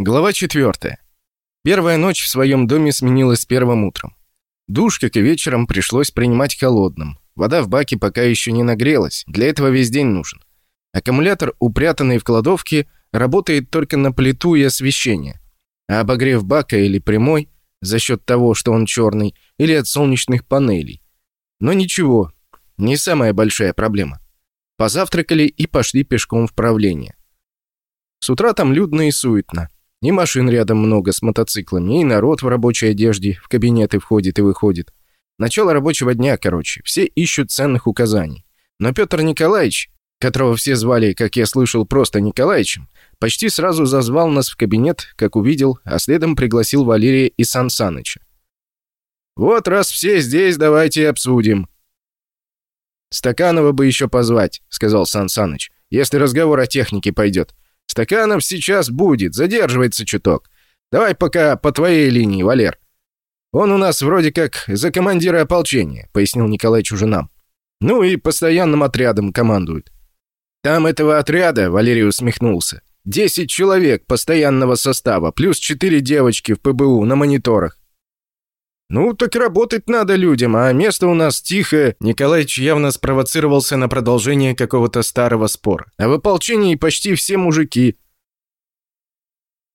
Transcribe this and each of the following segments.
Глава 4. Первая ночь в своем доме сменилась первым утром. Душ, как и вечером, пришлось принимать холодным. Вода в баке пока еще не нагрелась, для этого весь день нужен. Аккумулятор, упрятанный в кладовке, работает только на плиту и освещение. А обогрев бака или прямой, за счет того, что он черный, или от солнечных панелей. Но ничего, не самая большая проблема. Позавтракали и пошли пешком в правление. С утра там людно и суетно. И машин рядом много с мотоциклами, и народ в рабочей одежде в кабинеты входит и выходит. Начало рабочего дня, короче. Все ищут ценных указаний. Но Петр Николаевич, которого все звали, как я слышал, просто Николаевичем, почти сразу зазвал нас в кабинет, как увидел, а следом пригласил Валерия и Сан Саныча. «Вот раз все здесь, давайте обсудим». «Стаканова бы еще позвать», — сказал Сан Саныч, «если разговор о технике пойдет. Стаканов сейчас будет, задерживается чуток. Давай пока по твоей линии, Валер. Он у нас вроде как за командира ополчения, пояснил Николай Чужинам. Ну и постоянным отрядом командует. Там этого отряда, Валерий усмехнулся, десять человек постоянного состава, плюс четыре девочки в ПБУ на мониторах. «Ну, так работать надо людям, а место у нас тихое». Николаевич явно спровоцировался на продолжение какого-то старого спора. «А в ополчении почти все мужики».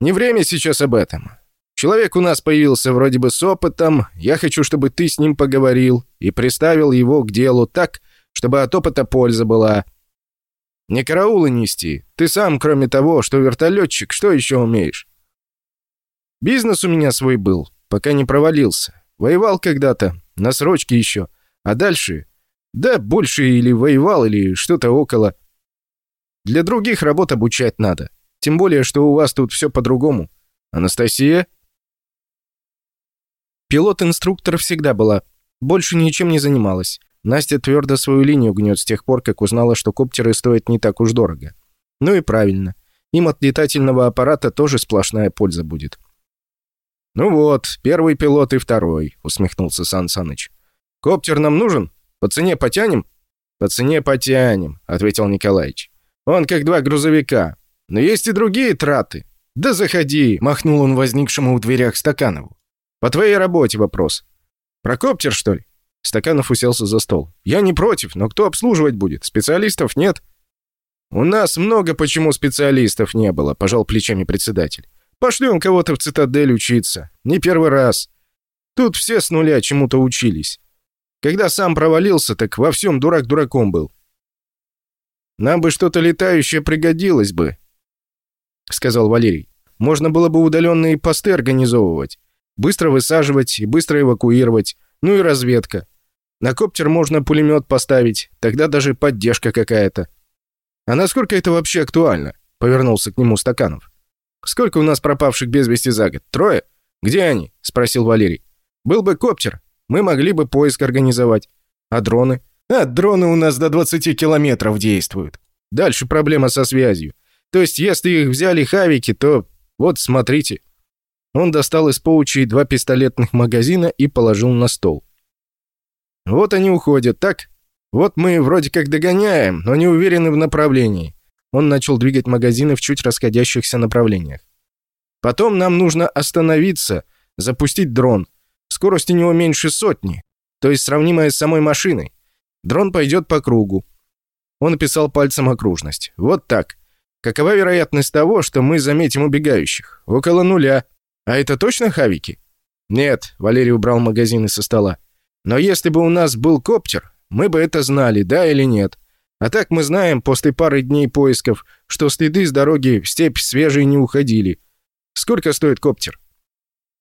«Не время сейчас об этом. Человек у нас появился вроде бы с опытом. Я хочу, чтобы ты с ним поговорил и приставил его к делу так, чтобы от опыта польза была. Не караулы нести. Ты сам, кроме того, что вертолетчик, что еще умеешь?» «Бизнес у меня свой был, пока не провалился. Воевал когда-то, на срочке еще. А дальше? Да, больше или воевал, или что-то около. Для других работ обучать надо. Тем более, что у вас тут все по-другому. Анастасия? Пилот-инструктор всегда была. Больше ничем не занималась. Настя твердо свою линию гнет с тех пор, как узнала, что коптеры стоят не так уж дорого. Ну и правильно. Им от летательного аппарата тоже сплошная польза будет. «Ну вот, первый пилот и второй», — усмехнулся Сан Саныч. «Коптер нам нужен? По цене потянем?» «По цене потянем», — ответил Николаевич. «Он как два грузовика. Но есть и другие траты». «Да заходи», — махнул он возникшему в дверях Стаканову. «По твоей работе вопрос». «Про коптер, что ли?» Стаканов уселся за стол. «Я не против, но кто обслуживать будет? Специалистов нет?» «У нас много почему специалистов не было», — пожал плечами председатель. Пошлем кого-то в цитадель учиться. Не первый раз. Тут все с нуля чему-то учились. Когда сам провалился, так во всем дурак дураком был. Нам бы что-то летающее пригодилось бы, сказал Валерий. Можно было бы удаленные посты организовывать. Быстро высаживать и быстро эвакуировать. Ну и разведка. На коптер можно пулемет поставить, тогда даже поддержка какая-то. А насколько это вообще актуально? Повернулся к нему Стаканов. Сколько у нас пропавших без вести за год? Трое? Где они?» – спросил Валерий. «Был бы коптер, мы могли бы поиск организовать. А дроны?» «А дроны у нас до 20 километров действуют. Дальше проблема со связью. То есть, если их взяли хавики, то... Вот, смотрите». Он достал из поучей два пистолетных магазина и положил на стол. «Вот они уходят, так? Вот мы вроде как догоняем, но не уверены в направлении. Он начал двигать магазины в чуть расходящихся направлениях. Потом нам нужно остановиться, запустить дрон. Скорость у него меньше сотни, то есть сравнимая с самой машиной. Дрон пойдет по кругу. Он описал пальцем окружность. Вот так. Какова вероятность того, что мы заметим убегающих? Около нуля. А это точно хавики? Нет, Валерий убрал магазины со стола. Но если бы у нас был коптер, мы бы это знали, да или нет. А так мы знаем после пары дней поисков, что следы с дороги в степь свежие не уходили. Сколько стоит коптер?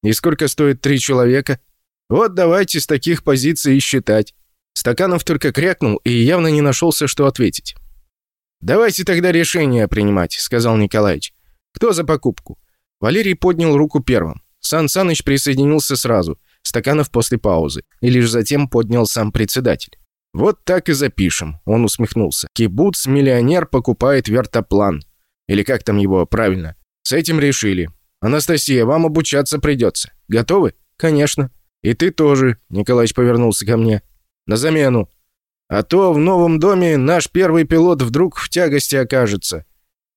И сколько стоит три человека? Вот давайте с таких позиций и считать. Стаканов только крякнул и явно не нашелся, что ответить. «Давайте тогда решение принимать», — сказал Николаевич. «Кто за покупку?» Валерий поднял руку первым. Сан Саныч присоединился сразу, Стаканов после паузы, и лишь затем поднял сам председатель. «Вот так и запишем», — он усмехнулся. «Кибуц-миллионер покупает вертоплан». Или как там его правильно? С этим решили. «Анастасия, вам обучаться придется. Готовы?» «Конечно». «И ты тоже», — Николаевич повернулся ко мне. «На замену. А то в новом доме наш первый пилот вдруг в тягости окажется.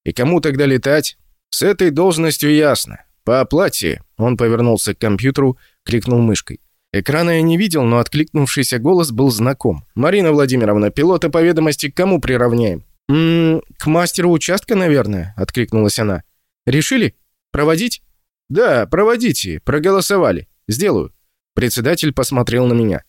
И кому тогда летать?» «С этой должностью ясно. По оплате...» Он повернулся к компьютеру, крикнул мышкой. Экрана я не видел, но откликнувшийся голос был знаком. «Марина Владимировна, пилота по ведомости к кому приравняем?» «М «К мастеру участка, наверное», — откликнулась она. «Решили? Проводить?» «Да, проводите. Проголосовали. Сделаю». Председатель посмотрел на меня.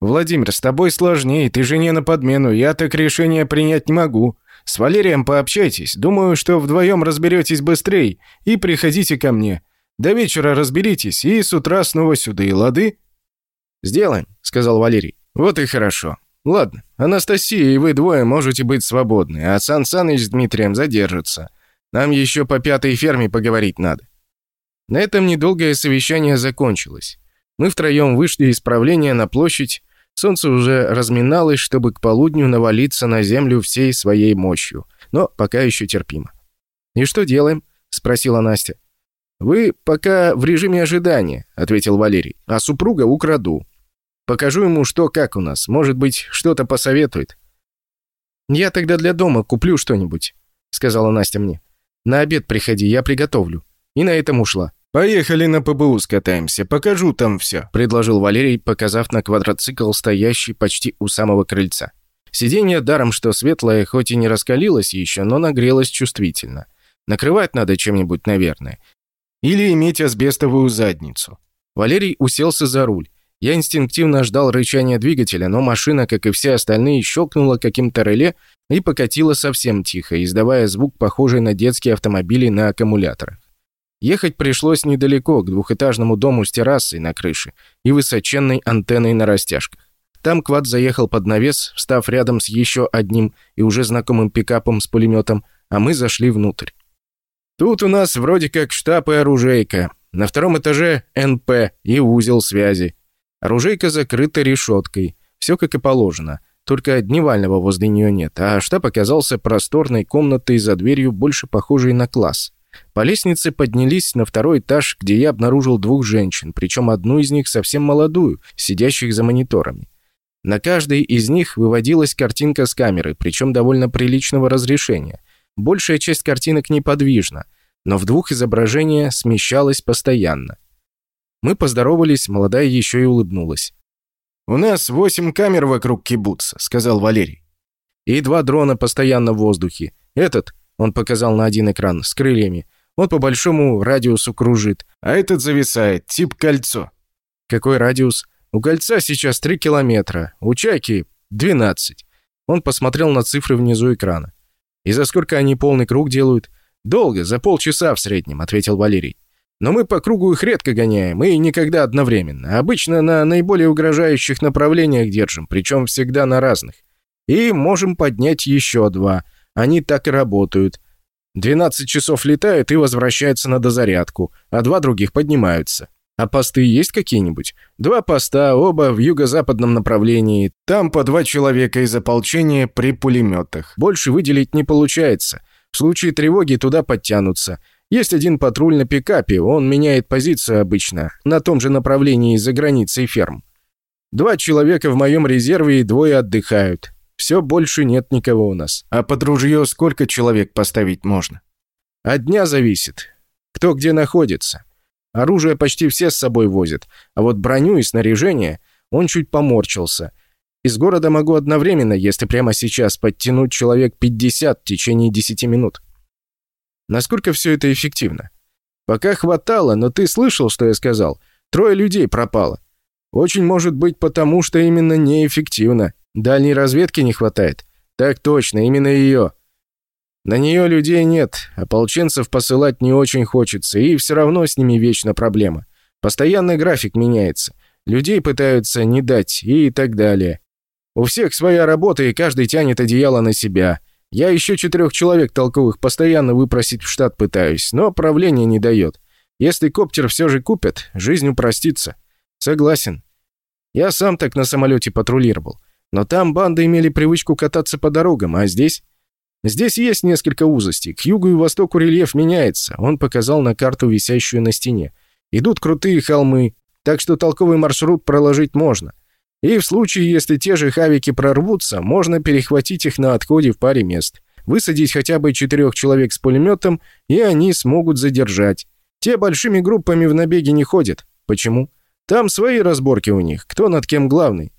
«Владимир, с тобой сложнее, ты же не на подмену, я так решение принять не могу. С Валерием пообщайтесь, думаю, что вдвоем разберетесь быстрее, и приходите ко мне. До вечера разберитесь, и с утра снова сюда, и лады?» «Сделаем», — сказал Валерий. «Вот и хорошо. Ладно, Анастасия и вы двое можете быть свободны, а Сан Саныч с Дмитрием задержатся. Нам еще по пятой ферме поговорить надо». На этом недолгое совещание закончилось. Мы втроем вышли из правления на площадь, Солнце уже разминалось, чтобы к полудню навалиться на землю всей своей мощью, но пока еще терпимо. «И что делаем?» — спросила Настя. «Вы пока в режиме ожидания», — ответил Валерий, — «а супруга украду. Покажу ему, что как у нас. Может быть, что-то посоветует». «Я тогда для дома куплю что-нибудь», — сказала Настя мне. «На обед приходи, я приготовлю». И на этом ушла. «Поехали на ПБУ скатаемся, покажу там все», — предложил Валерий, показав на квадроцикл, стоящий почти у самого крыльца. Сиденье даром, что светлое, хоть и не раскалилось еще, но нагрелось чувствительно. Накрывать надо чем-нибудь, наверное. Или иметь асбестовую задницу. Валерий уселся за руль. Я инстинктивно ждал рычания двигателя, но машина, как и все остальные, щелкнула каким-то реле и покатила совсем тихо, издавая звук, похожий на детские автомобили на аккумуляторах. Ехать пришлось недалеко, к двухэтажному дому с террасой на крыше и высоченной антенной на растяжках. Там Квад заехал под навес, встав рядом с еще одним и уже знакомым пикапом с пулеметом, а мы зашли внутрь. Тут у нас вроде как штаб и оружейка. На втором этаже НП и узел связи. Оружейка закрыта решеткой. Все как и положено. Только дневального возле нее нет, а штаб оказался просторной комнатой за дверью, больше похожей на класс. По лестнице поднялись на второй этаж, где я обнаружил двух женщин, причем одну из них совсем молодую, сидящих за мониторами. На каждой из них выводилась картинка с камеры, причем довольно приличного разрешения. Большая часть картинок неподвижна, но в двух изображения смещалась постоянно. Мы поздоровались, молодая еще и улыбнулась. «У нас восемь камер вокруг кибуца», — сказал Валерий. «И два дрона постоянно в воздухе. Этот он показал на один экран с крыльями. Он по большому радиусу кружит, а этот зависает, тип кольцо. Какой радиус? У кольца сейчас 3 километра, у чайки 12. Он посмотрел на цифры внизу экрана. И за сколько они полный круг делают? Долго, за полчаса в среднем, ответил Валерий. Но мы по кругу их редко гоняем, и никогда одновременно. Обычно на наиболее угрожающих направлениях держим, причем всегда на разных. И можем поднять еще два – они так и работают. 12 часов летают и возвращаются на дозарядку, а два других поднимаются. А посты есть какие-нибудь? Два поста, оба в юго-западном направлении. Там по два человека из ополчения при пулеметах. Больше выделить не получается. В случае тревоги туда подтянутся. Есть один патруль на пикапе, он меняет позицию обычно, на том же направлении за границей ферм. Два человека в моем резерве и двое отдыхают. Все, больше нет никого у нас. А под ружье сколько человек поставить можно? От дня зависит. Кто где находится. Оружие почти все с собой возят, а вот броню и снаряжение он чуть поморчился. Из города могу одновременно, если прямо сейчас, подтянуть человек 50 в течение 10 минут. Насколько все это эффективно? Пока хватало, но ты слышал, что я сказал? Трое людей пропало. Очень может быть потому, что именно неэффективно. Дальней разведки не хватает? Так точно, именно ее. На нее людей нет, ополченцев посылать не очень хочется, и все равно с ними вечно проблема. Постоянный график меняется. Людей пытаются не дать и так далее. У всех своя работа, и каждый тянет одеяло на себя. Я еще четырех человек толковых постоянно выпросить в штат пытаюсь, но правление не дает. Если коптер все же купят, жизнь упростится. Согласен. Я сам так на самолете патрулировал. Но там банды имели привычку кататься по дорогам, а здесь... Здесь есть несколько узостей. К югу и востоку рельеф меняется. Он показал на карту, висящую на стене. Идут крутые холмы, так что толковый маршрут проложить можно. И в случае, если те же хавики прорвутся, можно перехватить их на отходе в паре мест. Высадить хотя бы четырех человек с пулеметом, и они смогут задержать. Те большими группами в набеге не ходят. Почему? Там свои разборки у них, кто над кем главный.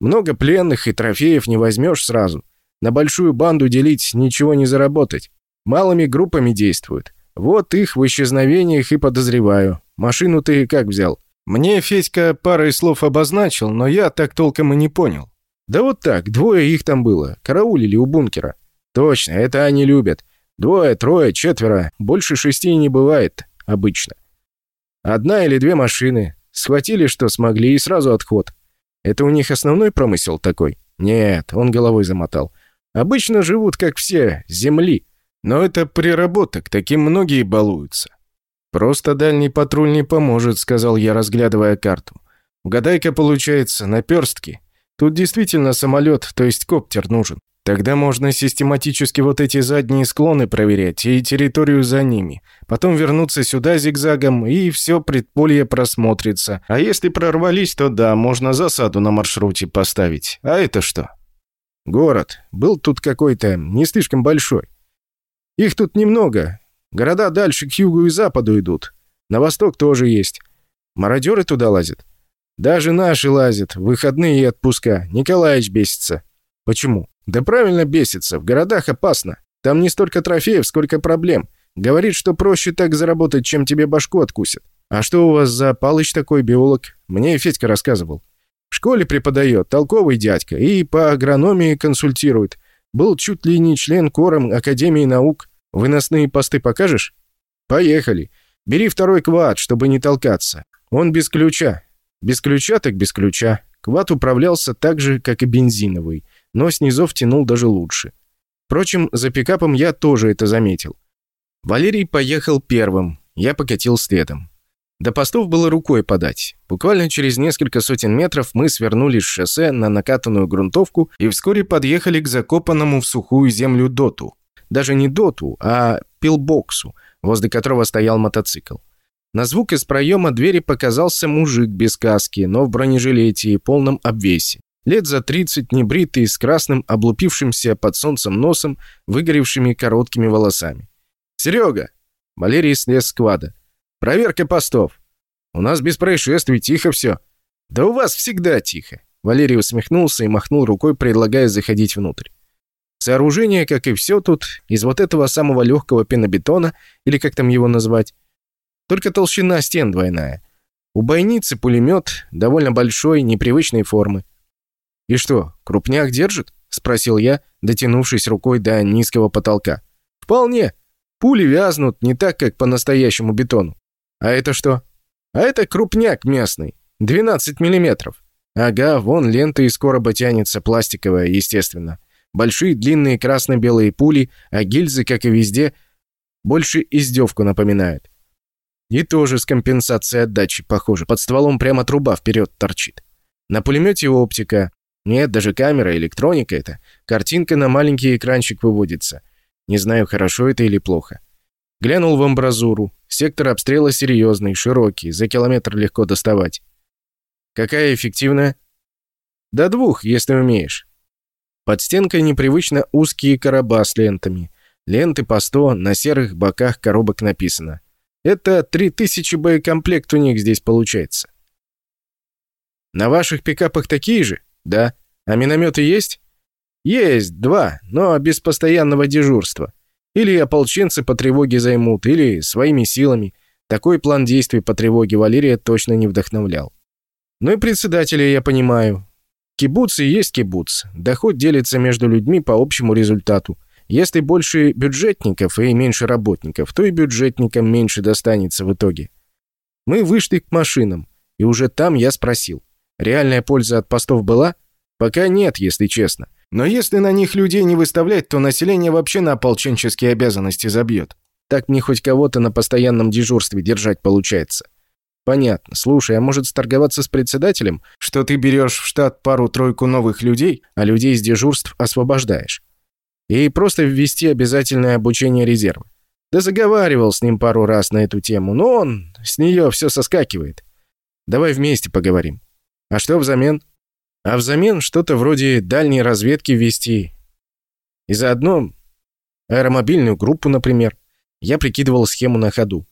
Много пленных и трофеев не возьмешь сразу. На большую банду делить ничего не заработать. Малыми группами действуют. Вот их в исчезновениях и подозреваю. Машину ты как взял? Мне Федька парой слов обозначил, но я так толком и не понял. Да вот так, двое их там было. Караулили у бункера. Точно, это они любят. Двое, трое, четверо. Больше шести не бывает обычно. Одна или две машины. Схватили, что смогли, и сразу отход. Это у них основной промысел такой? Нет, он головой замотал. Обычно живут, как все, земли. Но это приработок, таким многие балуются. «Просто дальний патруль не поможет», — сказал я, разглядывая карту. «Угадай-ка, получается, наперстки. Тут действительно самолет, то есть коптер нужен. Тогда можно систематически вот эти задние склоны проверять и территорию за ними. Потом вернуться сюда зигзагом, и все предполье просмотрится. А если прорвались, то да, можно засаду на маршруте поставить. А это что? Город. Был тут какой-то, не слишком большой. Их тут немного. Города дальше к югу и западу идут. На восток тоже есть. Мародеры туда лазят. Даже наши лазят, выходные и отпуска. Николаевич бесится. Почему? Да правильно бесится, в городах опасно. Там не столько трофеев, сколько проблем. Говорит, что проще так заработать, чем тебе башку откусят. А что у вас за Палыч такой биолог? Мне Федька рассказывал. В школе преподает, толковый дядька, и по агрономии консультирует. Был чуть ли не член кором Академии наук. Выносные посты покажешь? Поехали. Бери второй квад, чтобы не толкаться. Он без ключа. Без ключа так без ключа. Квад управлялся так же, как и бензиновый но снизов тянул даже лучше. Впрочем, за пикапом я тоже это заметил. Валерий поехал первым, я покатил следом. До постов было рукой подать. Буквально через несколько сотен метров мы свернули с шоссе на накатанную грунтовку и вскоре подъехали к закопанному в сухую землю доту. Даже не доту, а пилбоксу, возле которого стоял мотоцикл. На звук из проема двери показался мужик без каски, но в бронежилете и полном обвесе. Лет за 30, небритый, с красным, облупившимся под солнцем носом, выгоревшими короткими волосами. «Серега!» Валерий слез с квада. «Проверка постов. У нас без происшествий, тихо все». «Да у вас всегда тихо». Валерий усмехнулся и махнул рукой, предлагая заходить внутрь. Сооружение, как и все тут, из вот этого самого легкого пенобетона, или как там его назвать, только толщина стен двойная. У бойницы пулемет, довольно большой, непривычной формы. «И что, крупняк держит?» — спросил я, дотянувшись рукой до низкого потолка. «Вполне. Пули вязнут не так, как по настоящему бетону. А это что?» «А это крупняк местный. 12 миллиметров. Ага, вон лента из короба тянется, пластиковая, естественно. Большие длинные красно-белые пули, а гильзы, как и везде, больше издевку напоминают. И тоже с компенсацией отдачи, похоже. Под стволом прямо труба вперед торчит. На пулемете оптика, нет, даже камера, электроника это. Картинка на маленький экранчик выводится. Не знаю, хорошо это или плохо. Глянул в амбразуру. Сектор обстрела серьезный, широкий, за километр легко доставать. Какая эффективная? До двух, если умеешь. Под стенкой непривычно узкие короба с лентами. Ленты по сто, на серых боках коробок написано. Это 3000 боекомплект у них здесь получается. На ваших пикапах такие же? «Да. А минометы есть?» «Есть, два, но без постоянного дежурства. Или ополченцы по тревоге займут, или своими силами. Такой план действий по тревоге Валерия точно не вдохновлял. Ну и председателя я понимаю. Кибуц и есть кибуц. Доход делится между людьми по общему результату. Если больше бюджетников и меньше работников, то и бюджетникам меньше достанется в итоге. Мы вышли к машинам, и уже там я спросил. Реальная польза от постов была? Пока нет, если честно. Но если на них людей не выставлять, то население вообще на ополченческие обязанности забьет. Так мне хоть кого-то на постоянном дежурстве держать получается. Понятно. Слушай, а может сторговаться с председателем, что ты берешь в штат пару-тройку новых людей, а людей с дежурств освобождаешь? И просто ввести обязательное обучение резерва. Да заговаривал с ним пару раз на эту тему, но он с нее все соскакивает. Давай вместе поговорим. А что взамен? А взамен что-то вроде дальней разведки вести. И заодно Аэромобильную группу, например. Я прикидывал схему на ходу.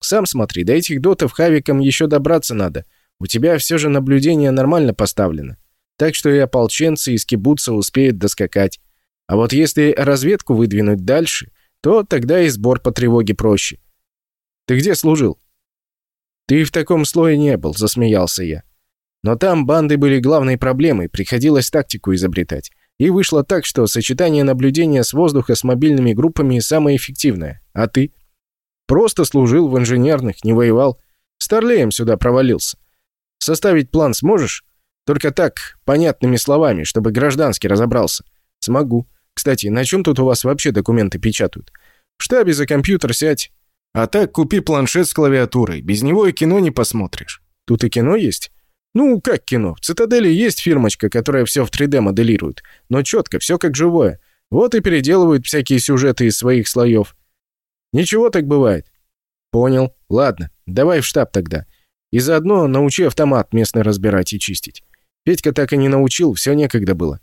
Сам смотри, до этих дотов хавикам еще добраться надо. У тебя все же наблюдение нормально поставлено. Так что и ополченцы из кибуца успеют доскакать. А вот если разведку выдвинуть дальше, то тогда и сбор по тревоге проще. Ты где служил? Ты в таком слое не был, засмеялся я. Но там банды были главной проблемой, приходилось тактику изобретать. И вышло так, что сочетание наблюдения с воздуха с мобильными группами самое эффективное. А ты? Просто служил в инженерных, не воевал. Старлеем сюда провалился. Составить план сможешь? Только так, понятными словами, чтобы гражданский разобрался. Смогу. Кстати, на чем тут у вас вообще документы печатают? В штабе за компьютер сядь. А так купи планшет с клавиатурой. Без него и кино не посмотришь. Тут и кино есть? Ну, как кино? В Цитадели есть фирмочка, которая все в 3D моделирует. Но четко, все как живое. Вот и переделывают всякие сюжеты из своих слоев. Ничего так бывает. Понял. Ладно, давай в штаб тогда. И заодно научи автомат местный разбирать и чистить. Петька так и не научил, все некогда было.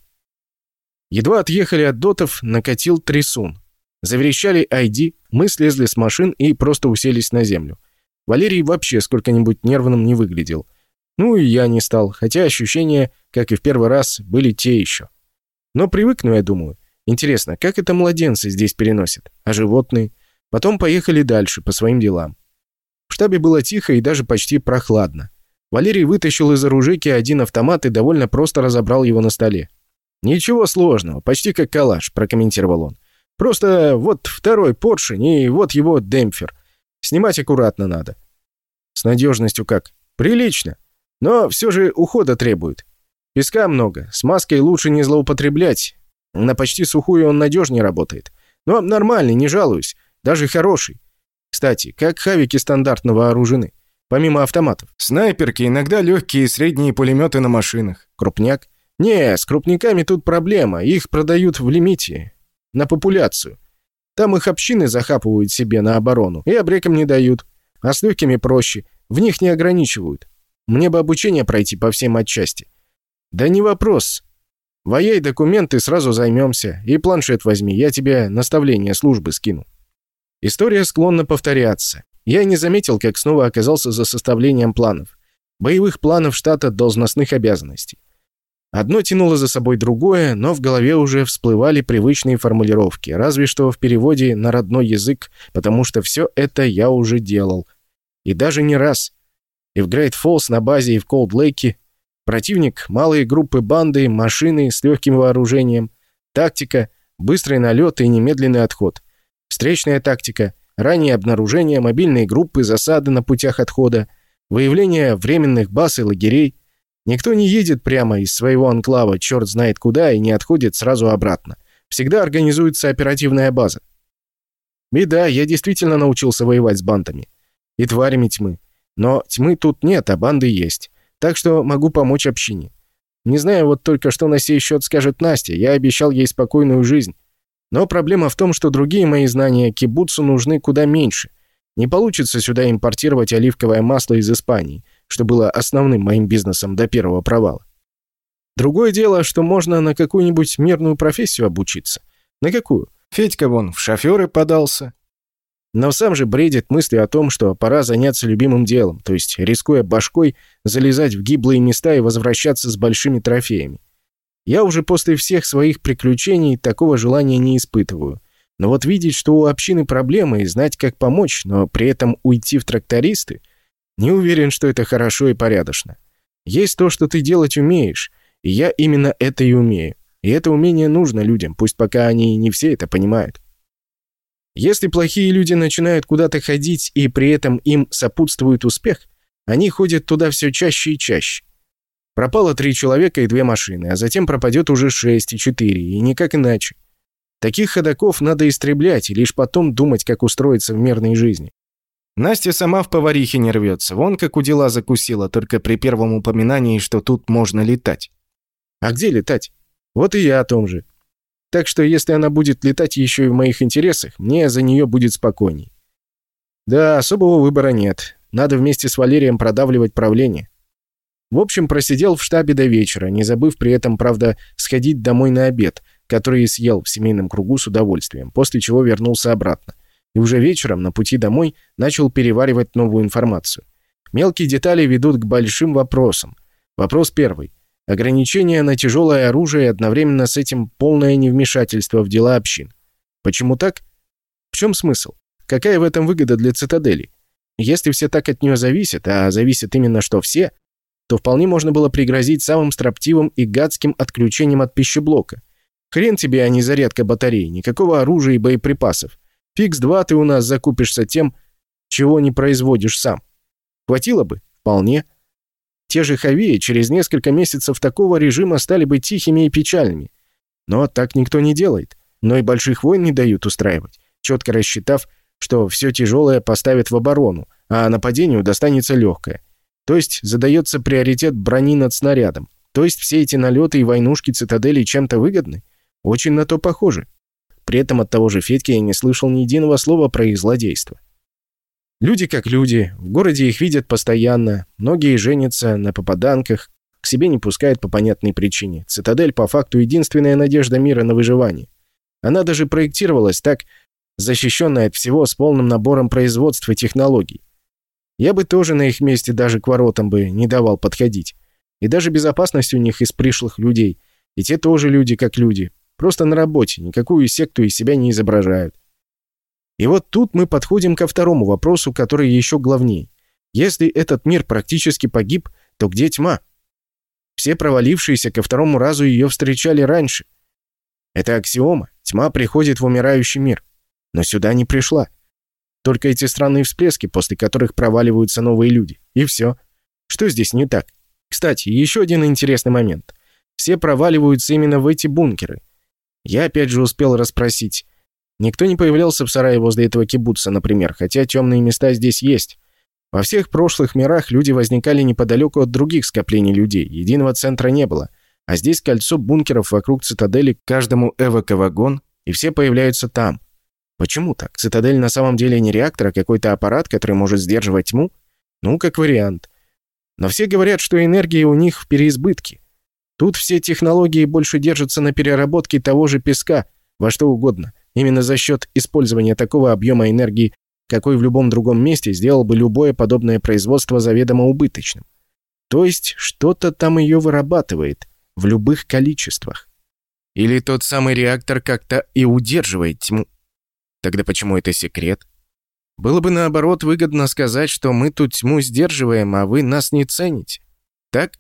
Едва отъехали от дотов, накатил трясун. Заверещали ID, мы слезли с машин и просто уселись на землю. Валерий вообще сколько-нибудь нервным не выглядел. Ну и я не стал, хотя ощущения, как и в первый раз, были те еще. Но привыкну, я думаю. Интересно, как это младенцы здесь переносят? А животные? Потом поехали дальше, по своим делам. В штабе было тихо и даже почти прохладно. Валерий вытащил из оружейки один автомат и довольно просто разобрал его на столе. «Ничего сложного, почти как калаш», — прокомментировал он. «Просто вот второй поршень и вот его демпфер. Снимать аккуратно надо». «С надежностью как?» «Прилично. Но все же ухода требует. Песка много, с маской лучше не злоупотреблять. На почти сухую он надежнее работает. Но нормальный, не жалуюсь. Даже хороший. Кстати, как хавики стандартно вооружены? Помимо автоматов. Снайперки, иногда легкие и средние пулеметы на машинах. Крупняк. Не, с крупниками тут проблема. Их продают в лимите. На популяцию. Там их общины захапывают себе на оборону и обрекам не дают. А с легкими проще. В них не ограничивают. Мне бы обучение пройти по всем отчасти. Да не вопрос. Вояй документы, сразу займемся. И планшет возьми, я тебе наставление службы скину. История склонна повторяться. Я не заметил, как снова оказался за составлением планов. Боевых планов штата должностных обязанностей. Одно тянуло за собой другое, но в голове уже всплывали привычные формулировки, разве что в переводе на родной язык, потому что все это я уже делал. И даже не раз. И в Грейт Фоллс на базе, и в Колд Лейке. Противник, малые группы банды, машины с легким вооружением, тактика, быстрый налет и немедленный отход. Встречная тактика, раннее обнаружение, мобильные группы, засады на путях отхода, выявление временных баз и лагерей – Никто не едет прямо из своего анклава черт знает куда и не отходит сразу обратно. Всегда организуется оперативная база. И да, я действительно научился воевать с бандами. И тварями тьмы. Но тьмы тут нет, а банды есть. Так что могу помочь общине. Не знаю вот только, что на сей счет скажет Настя. Я обещал ей спокойную жизнь. Но проблема в том, что другие мои знания кибуцу нужны куда меньше. Не получится сюда импортировать оливковое масло из Испании – что было основным моим бизнесом до первого провала. Другое дело, что можно на какую-нибудь мирную профессию обучиться. На какую? Федька вон в шоферы подался. Но сам же бредит мыслью о том, что пора заняться любимым делом, то есть, рискуя башкой, залезать в гиблые места и возвращаться с большими трофеями. Я уже после всех своих приключений такого желания не испытываю. Но вот видеть, что у общины проблемы и знать, как помочь, но при этом уйти в трактористы – не уверен, что это хорошо и порядочно. Есть то, что ты делать умеешь, и я именно это и умею. И это умение нужно людям, пусть пока они не все это понимают. Если плохие люди начинают куда-то ходить, и при этом им сопутствует успех, они ходят туда все чаще и чаще. Пропало три человека и две машины, а затем пропадет уже шесть и четыре, и никак иначе. Таких ходаков надо истреблять и лишь потом думать, как устроиться в мирной жизни. Настя сама в поварихе не рвется, вон как у дела закусила, только при первом упоминании, что тут можно летать. А где летать? Вот и я о том же. Так что если она будет летать еще и в моих интересах, мне за нее будет спокойней. Да, особого выбора нет. Надо вместе с Валерием продавливать правление. В общем, просидел в штабе до вечера, не забыв при этом, правда, сходить домой на обед, которые съел в семейном кругу с удовольствием, после чего вернулся обратно. И уже вечером, на пути домой, начал переваривать новую информацию. Мелкие детали ведут к большим вопросам. Вопрос первый. Ограничение на тяжелое оружие и одновременно с этим полное невмешательство в дела общин. Почему так? В чем смысл? Какая в этом выгода для цитадели? Если все так от нее зависят, а зависит именно что все, то вполне можно было пригрозить самым строптивым и гадским отключением от пищеблока. Хрен тебе, а не зарядка батареи, никакого оружия и боеприпасов. Фикс-2 ты у нас закупишься тем, чего не производишь сам. Хватило бы? Вполне. Те же Хавеи через несколько месяцев такого режима стали бы тихими и печальными. Но так никто не делает. Но и больших войн не дают устраивать, четко рассчитав, что все тяжелое поставят в оборону, а нападению достанется легкое. То есть задается приоритет брони над снарядом. То есть все эти налеты и войнушки цитадели чем-то выгодны? Очень на то похоже. При этом от того же Федьки я не слышал ни единого слова про их злодейство. Люди как люди, в городе их видят постоянно, многие женятся на попаданках, к себе не пускают по понятной причине. Цитадель по факту единственная надежда мира на выживание. Она даже проектировалась так, защищенная от всего с полным набором производства и технологий. Я бы тоже на их месте даже к воротам бы не давал подходить. И даже безопасность у них из пришлых людей. И те тоже люди как люди. Просто на работе, никакую секту из себя не изображают. И вот тут мы подходим ко второму вопросу, который еще главнее. Если этот мир практически погиб, то где тьма? Все провалившиеся ко второму разу ее встречали раньше. Это аксиома. Тьма приходит в умирающий мир. Но сюда не пришла. Только эти странные всплески, после которых проваливаются новые люди. И все. Что здесь не так? Кстати, еще один интересный момент. Все проваливаются именно в эти бункеры. Я опять же успел расспросить. Никто не появлялся в сарае возле этого кибуца, например, хотя темные места здесь есть. Во всех прошлых мирах люди возникали неподалеку от других скоплений людей, единого центра не было. А здесь кольцо бункеров вокруг цитадели каждому эваковагон, и все появляются там. Почему так? Цитадель на самом деле не реактор, а какой-то аппарат, который может сдерживать тьму? Ну, как вариант. Но все говорят, что энергии у них в переизбытке. Тут все технологии больше держатся на переработке того же песка, во что угодно. Именно за счет использования такого объема энергии, какой в любом другом месте сделал бы любое подобное производство заведомо убыточным. То есть что-то там ее вырабатывает в любых количествах. Или тот самый реактор как-то и удерживает тьму. Тогда почему это секрет? Было бы наоборот выгодно сказать, что мы тут тьму сдерживаем, а вы нас не цените. Так?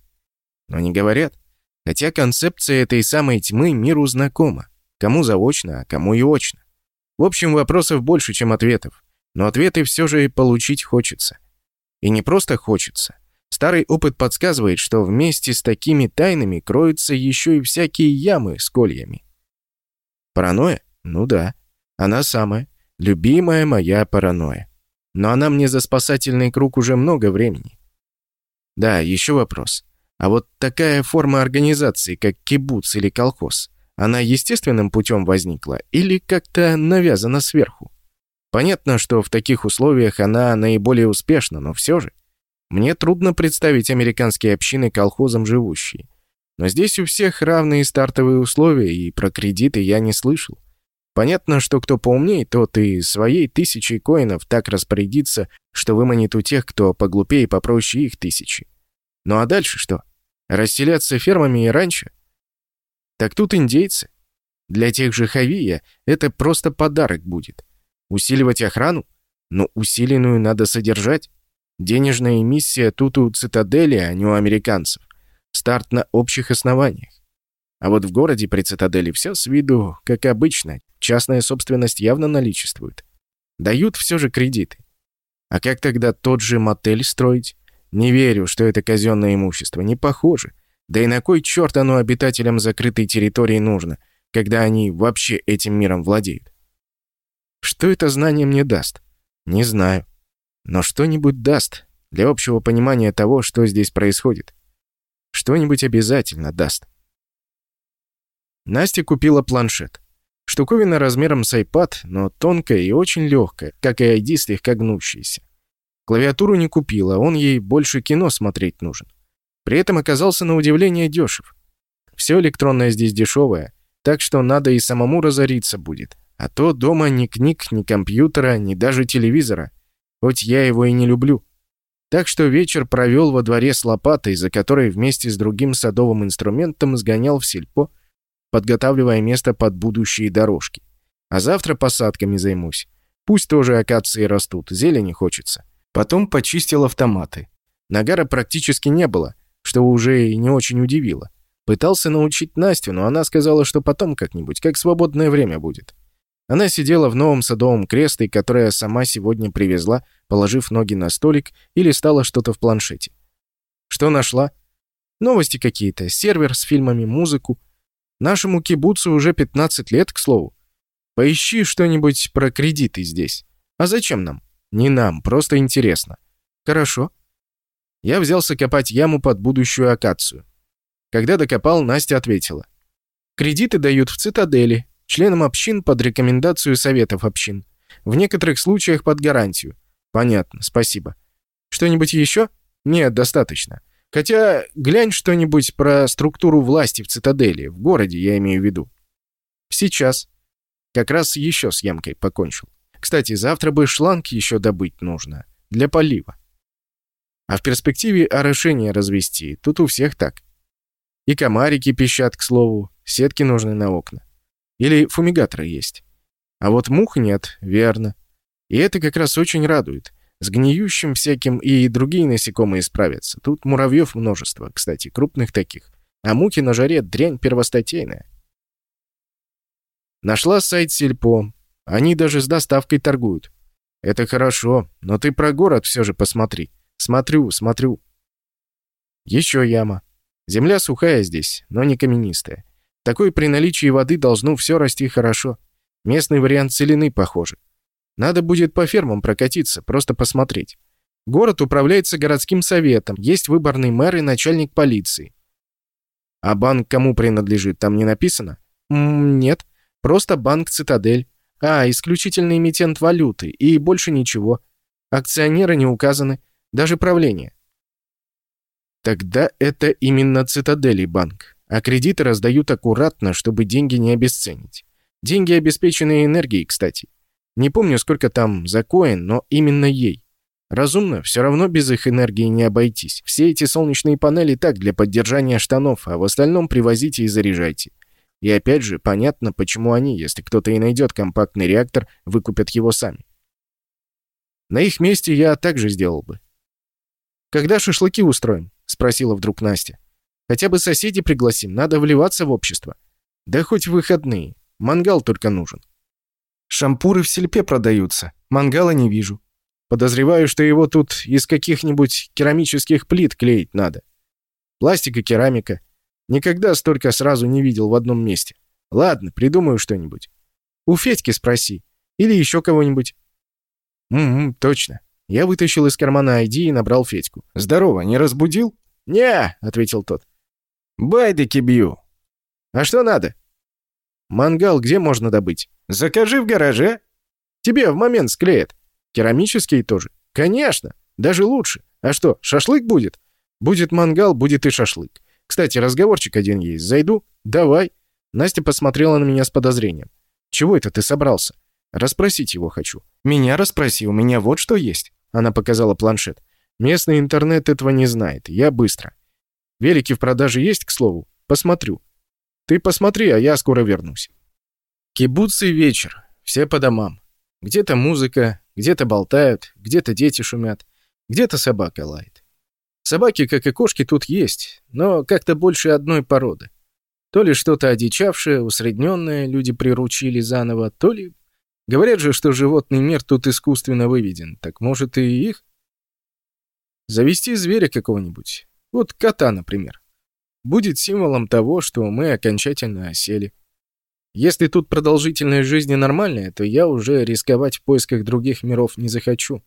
Но не говорят. Хотя концепция этой самой тьмы миру знакома. Кому заочно, а кому и очно. В общем, вопросов больше, чем ответов. Но ответы все же и получить хочется. И не просто хочется. Старый опыт подсказывает, что вместе с такими тайнами кроются еще и всякие ямы с кольями. Паранойя? Ну да. Она самая. Любимая моя паранойя. Но она мне за спасательный круг уже много времени. Да, еще вопрос. А вот такая форма организации, как кибуц или колхоз, она естественным путем возникла или как-то навязана сверху? Понятно, что в таких условиях она наиболее успешна, но все же. Мне трудно представить американские общины колхозом живущие. Но здесь у всех равные стартовые условия, и про кредиты я не слышал. Понятно, что кто поумнее, тот и своей тысячей коинов так распорядится, что выманит у тех, кто поглупее и попроще их тысячи. Ну а дальше что? Расселяться фермами и раньше? Так тут индейцы. Для тех же Хавия это просто подарок будет. Усиливать охрану? Но усиленную надо содержать. Денежная эмиссия тут у цитадели, а не у американцев. Старт на общих основаниях. А вот в городе при цитадели все с виду, как обычно. Частная собственность явно наличествует. Дают все же кредиты. А как тогда тот же мотель строить? Не верю, что это казенное имущество. Не похоже. Да и на кой черт оно обитателям закрытой территории нужно, когда они вообще этим миром владеют? Что это знание мне даст? Не знаю. Но что-нибудь даст для общего понимания того, что здесь происходит. Что-нибудь обязательно даст. Настя купила планшет. Штуковина размером с iPad, но тонкая и очень легкая, как и ID слегка гнущаяся. Клавиатуру не купила, он ей больше кино смотреть нужен. При этом оказался на удивление дешев. Все электронное здесь дешевое. Так что надо и самому разориться будет. А то дома ни книг, ни компьютера, ни даже телевизора. Хоть я его и не люблю. Так что вечер провел во дворе с лопатой, за которой вместе с другим садовым инструментом сгонял в сельпо, подготавливая место под будущие дорожки. А завтра посадками займусь. Пусть тоже акации растут, зелени хочется. Потом почистил автоматы. Нагара практически не было, что уже и не очень удивило. Пытался научить Настю, но она сказала, что потом как-нибудь, как свободное время будет. Она сидела в новом садовом кресле, которое сама сегодня привезла, положив ноги на столик и листала что-то в планшете. Что нашла? Новости какие-то, сервер с фильмами, музыку. Нашему кибуцу уже 15 лет, к слову. Поищи что-нибудь про кредиты здесь. А зачем нам? Не нам, просто интересно. Хорошо. Я взялся копать яму под будущую акацию. Когда докопал, Настя ответила. Кредиты дают в цитадели, членам общин под рекомендацию советов общин. В некоторых случаях под гарантию. Понятно, спасибо. Что-нибудь еще? Нет, достаточно. Хотя глянь что-нибудь про структуру власти в цитадели, в городе, я имею в виду. Сейчас. Как раз еще с ямкой покончил. Кстати, завтра бы шланг еще добыть нужно. Для полива. А в перспективе орошение развести. Тут у всех так. И комарики пищат, к слову. Сетки нужны на окна. Или фумигаторы есть. А вот мух нет, верно. И это как раз очень радует. С гниющим всяким и другие насекомые справятся. Тут муравьев множество, кстати, крупных таких. А мухи на жаре дрянь первостатейная. Нашла сайт Сельпо. Они даже с доставкой торгуют. Это хорошо, но ты про город все же посмотри. Смотрю, смотрю. Еще яма. Земля сухая здесь, но не каменистая. Такой при наличии воды должно все расти хорошо. Местный вариант целины, похоже. Надо будет по фермам прокатиться, просто посмотреть. Город управляется городским советом, есть выборный мэр и начальник полиции. А банк кому принадлежит, там не написано? М -м нет, просто банк «Цитадель». А, исключительный эмитент валюты, и больше ничего. Акционеры не указаны, даже правление. Тогда это именно «Цитадели» банк, а кредиты раздают аккуратно, чтобы деньги не обесценить. Деньги, обеспеченные энергией, кстати. Не помню, сколько там за коин, но именно ей. Разумно, все равно без их энергии не обойтись. Все эти солнечные панели так, для поддержания штанов, а в остальном привозите и заряжайте. И опять же, понятно, почему они, если кто-то и найдет компактный реактор, выкупят его сами. На их месте я также сделал бы. «Когда шашлыки устроим?» — спросила вдруг Настя. «Хотя бы соседей пригласим, надо вливаться в общество. Да хоть в выходные. Мангал только нужен». Шампуры в сельпе продаются. Мангала не вижу. Подозреваю, что его тут из каких-нибудь керамических плит клеить надо. Пластик и керамика. Никогда столько сразу не видел в одном месте. Ладно, придумаю что-нибудь. У Федьки спроси. Или еще кого-нибудь. Угу, точно. Я вытащил из кармана ID и набрал Федьку. «Здорово, не разбудил?» «Не», — ответил тот. «Байдыки бью». «А что надо?» «Мангал где можно добыть?» Закажи в гараже. Тебе в момент склеят. Керамические тоже. Конечно. Даже лучше. А что, шашлык будет? Будет мангал, будет и шашлык. Кстати, разговорчик один есть. Зайду? Давай. Настя посмотрела на меня с подозрением. Чего это ты собрался? Расспросить его хочу. Меня расспроси, у меня вот что есть. Она показала планшет. Местный интернет этого не знает. Я быстро. Велики в продаже есть, к слову? Посмотрю. Ты посмотри, а я скоро вернусь. Кибуц и вечер. Все по домам. Где-то музыка, где-то болтают, где-то дети шумят, где-то собака лает. Собаки, как и кошки, тут есть, но как-то больше одной породы. То ли что-то одичавшее, усредненное, люди приручили заново, то ли... Говорят же, что животный мир тут искусственно выведен, так может и их? Завести зверя какого-нибудь. Вот кота, например. Будет символом того, что мы окончательно осели. Если тут продолжительность жизни нормальная, то я уже рисковать в поисках других миров не захочу.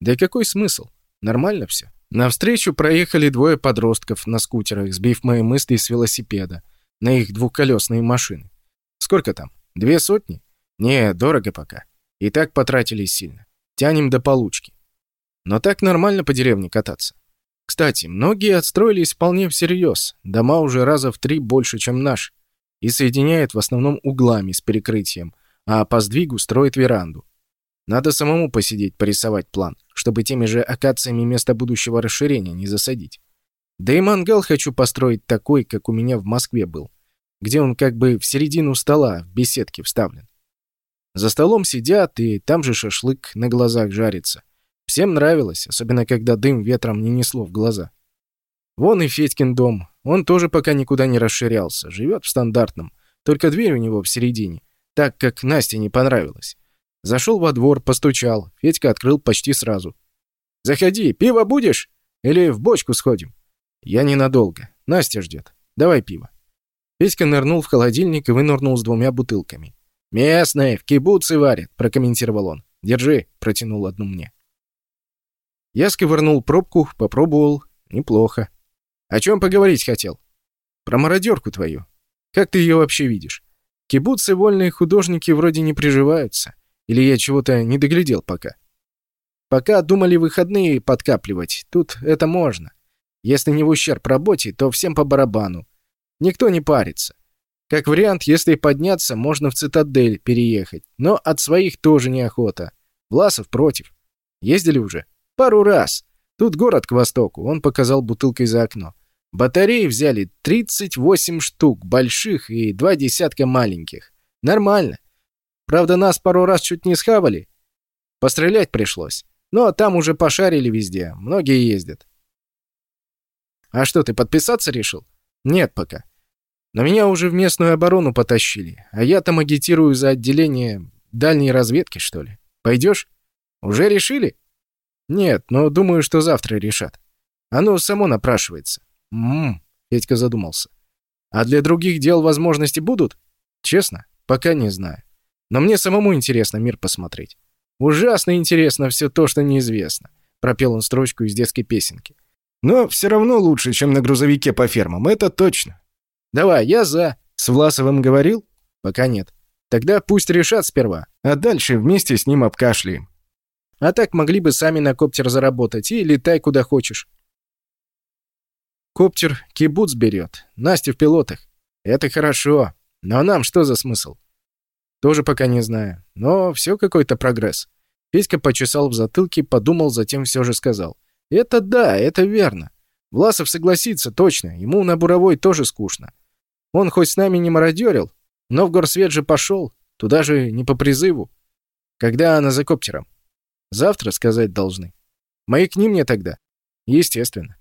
Да и какой смысл? Нормально все. Навстречу проехали двое подростков на скутерах, сбив мои мысли с велосипеда, на их двухколесные машины. Сколько там? Две сотни? Не, дорого пока. И так потратились сильно. Тянем до получки. Но так нормально по деревне кататься. Кстати, многие отстроились вполне всерьез. Дома уже раза в три больше, чем наш. и соединяет в основном углами с перекрытием, а по сдвигу строит веранду. Надо самому посидеть, порисовать план, чтобы теми же акациями место будущего расширения не засадить. Да и мангал хочу построить такой, как у меня в Москве был, где он как бы в середину стола, в беседке вставлен. За столом сидят, и там же шашлык на глазах жарится. Всем нравилось, особенно когда дым ветром не несло в глаза. Вон и Федькин дом. Он тоже пока никуда не расширялся, живет в стандартном, только дверь у него в середине, так как Насте не понравилось. Зашел во двор, постучал. Федька открыл почти сразу. «Заходи, пиво будешь? Или в бочку сходим?» «Я ненадолго. Настя ждет. Давай пиво». Федька нырнул в холодильник и вынырнул с двумя бутылками. «Местные, в кибуце варят», — прокомментировал он. «Держи», — протянул одну мне. Я сковырнул пробку, попробовал. Неплохо. «О чем поговорить хотел?» «Про мародерку твою. Как ты ее вообще видишь? Кибуцы вольные художники вроде не приживаются. Или я чего-то не доглядел пока? Пока думали выходные подкапливать, тут это можно. Если не в ущерб работе, то всем по барабану. Никто не парится. Как вариант, если подняться, можно в цитадель переехать. Но от своих тоже неохота. Власов против. Ездили уже? Пару раз. Тут город к востоку, он показал бутылкой за окно. Батареи взяли 38 штук больших и два десятка маленьких. Нормально. Правда, нас пару раз чуть не схавали. Пострелять пришлось. Но там уже пошарили везде. Многие ездят. А что, ты подписаться решил? Нет пока. Но меня уже в местную оборону потащили. А я там агитирую за отделение дальней разведки, что ли. Пойдешь? Уже решили? Нет, но думаю, что завтра решат. Оно само напрашивается. Ммм, Федька задумался. А для других дел возможности будут? Честно, пока не знаю. Но мне самому интересно мир посмотреть. Ужасно интересно все то, что неизвестно. Пропел он строчку из детской песенки. Но все равно лучше, чем на грузовике по фермам, это точно. Давай, я за. С Власовым говорил? Пока нет. Тогда пусть решат сперва, а дальше вместе с ним обкашляем. А так могли бы сами на коптер заработать и летай куда хочешь. Коптер кибуц берет, Настя в пилотах. Это хорошо, но нам что за смысл? Тоже пока не знаю. Но все какой-то прогресс. Петька почесал в затылке, подумал, затем все же сказал. Это да, это верно. Власов согласится, точно. Ему на буровой тоже скучно. Он хоть с нами не мародерил, но в горсвет же пошел. Туда же не по призыву. Когда она за коптером? Завтра сказать должны. Маякни мне тогда. Естественно.